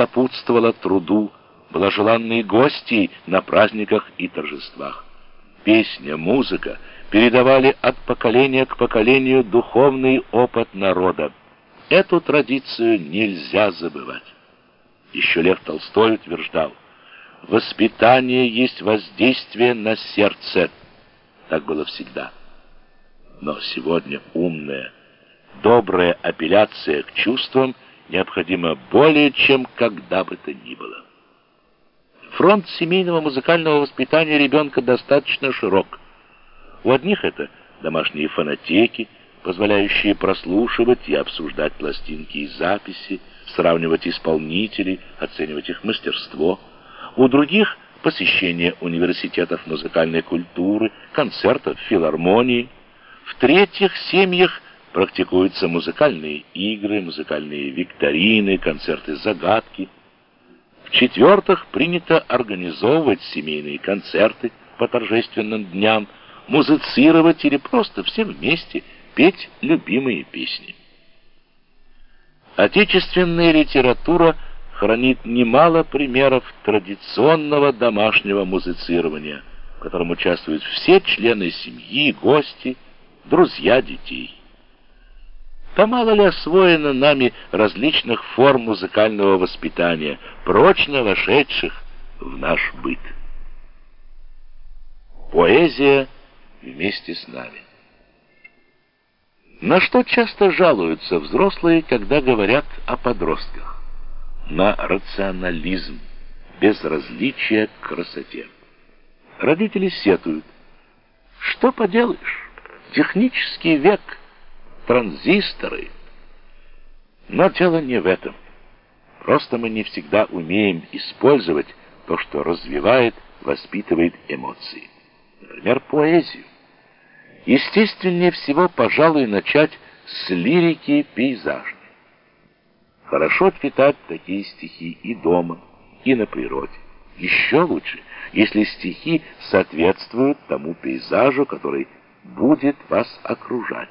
сопутствовала труду, была желанной гостьей на праздниках и торжествах. Песня, музыка передавали от поколения к поколению духовный опыт народа. Эту традицию нельзя забывать. Еще Лев Толстой утверждал, воспитание есть воздействие на сердце. Так было всегда. Но сегодня умная, добрая апелляция к чувствам необходима более чем когда бы то ни было. Фронт семейного музыкального воспитания ребенка достаточно широк. У одних это домашние фонотеки, позволяющие прослушивать и обсуждать пластинки и записи, сравнивать исполнителей, оценивать их мастерство. У других – посещение университетов музыкальной культуры, концертов, филармонии. В-третьих, семьях практикуются музыкальные игры, музыкальные викторины, концерты-загадки. В-четвертых, принято организовывать семейные концерты по торжественным дням, музицировать или просто все вместе петь любимые песни. Отечественная литература хранит немало примеров традиционного домашнего музицирования, в котором участвуют все члены семьи, гости, друзья детей. Да мало ли освоено нами различных форм музыкального воспитания, прочно вошедших в наш быт. Поэзия вместе с нами. На что часто жалуются взрослые, когда говорят о подростках? На рационализм, безразличие к красоте. Родители сетуют. Что поделаешь? Технический век, транзисторы. Но дело не в этом. Просто мы не всегда умеем использовать то, что развивает, воспитывает эмоции. Например, поэзию. Естественнее всего, пожалуй, начать с лирики пейзажной. Хорошо читать такие стихи и дома, и на природе. Еще лучше, если стихи соответствуют тому пейзажу, который будет вас окружать.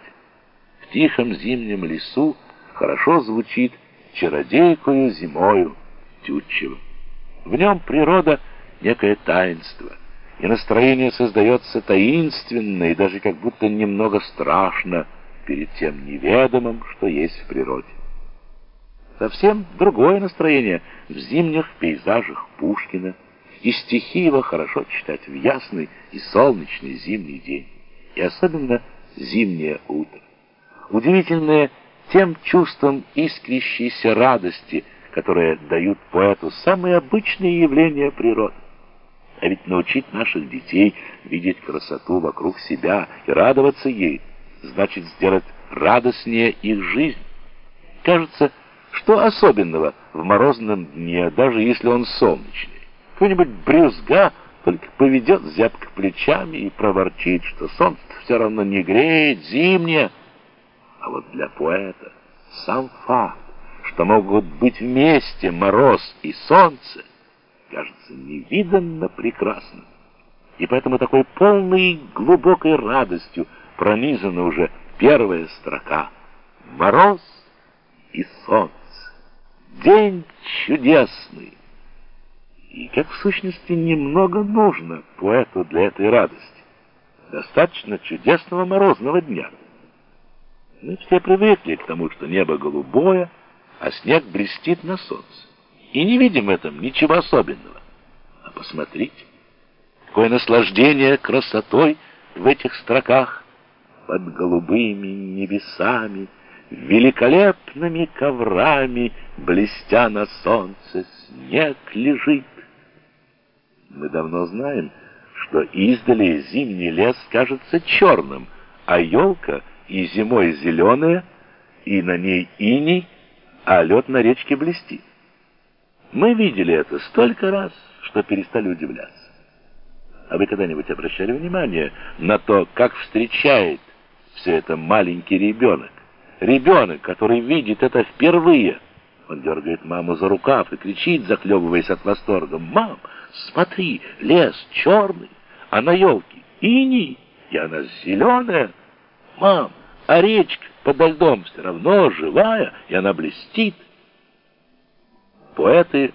Тихом зимнем лесу хорошо звучит «Чародейкою зимою» Тютчева. В нем природа — некое таинство — и настроение создается таинственно и даже как будто немного страшно перед тем неведомым, что есть в природе. Совсем другое настроение в зимних пейзажах Пушкина, и стихи его хорошо читать в ясный и солнечный зимний день, и особенно зимнее утро. Удивительное тем чувством искрящейся радости, которые дают поэту самые обычные явления природы. А ведь научить наших детей видеть красоту вокруг себя и радоваться ей, значит сделать радостнее их жизнь. Кажется, что особенного в морозном дне, даже если он солнечный? Какой-нибудь брюзга только поведет зябко плечами и проворчит, что солнце все равно не греет, зимнее. А вот для поэта сам факт, что могут быть вместе мороз и солнце, кажется невиданно прекрасным. И поэтому такой полной глубокой радостью пронизана уже первая строка «Мороз и солнце, день чудесный». И как в сущности немного нужно поэту для этой радости. Достаточно чудесного морозного дня. Мы все привыкли к тому, что небо голубое, а снег блестит на солнце. И не видим в этом ничего особенного. А посмотрите, какое наслаждение красотой в этих строках под голубыми небесами, великолепными коврами, блестя на солнце, снег лежит. Мы давно знаем, что издали зимний лес кажется черным, а елка и зимой зеленая, и на ней иней, а лед на речке блестит. Мы видели это столько раз, что перестали удивляться. А вы когда-нибудь обращали внимание на то, как встречает все это маленький ребенок? Ребенок, который видит это впервые. Он дергает маму за рукав и кричит, захлебываясь от восторга. «Мам, смотри, лес черный, а на елке иней, и она зеленая. Мам, а речка подо льдом все равно живая, и она блестит». поэты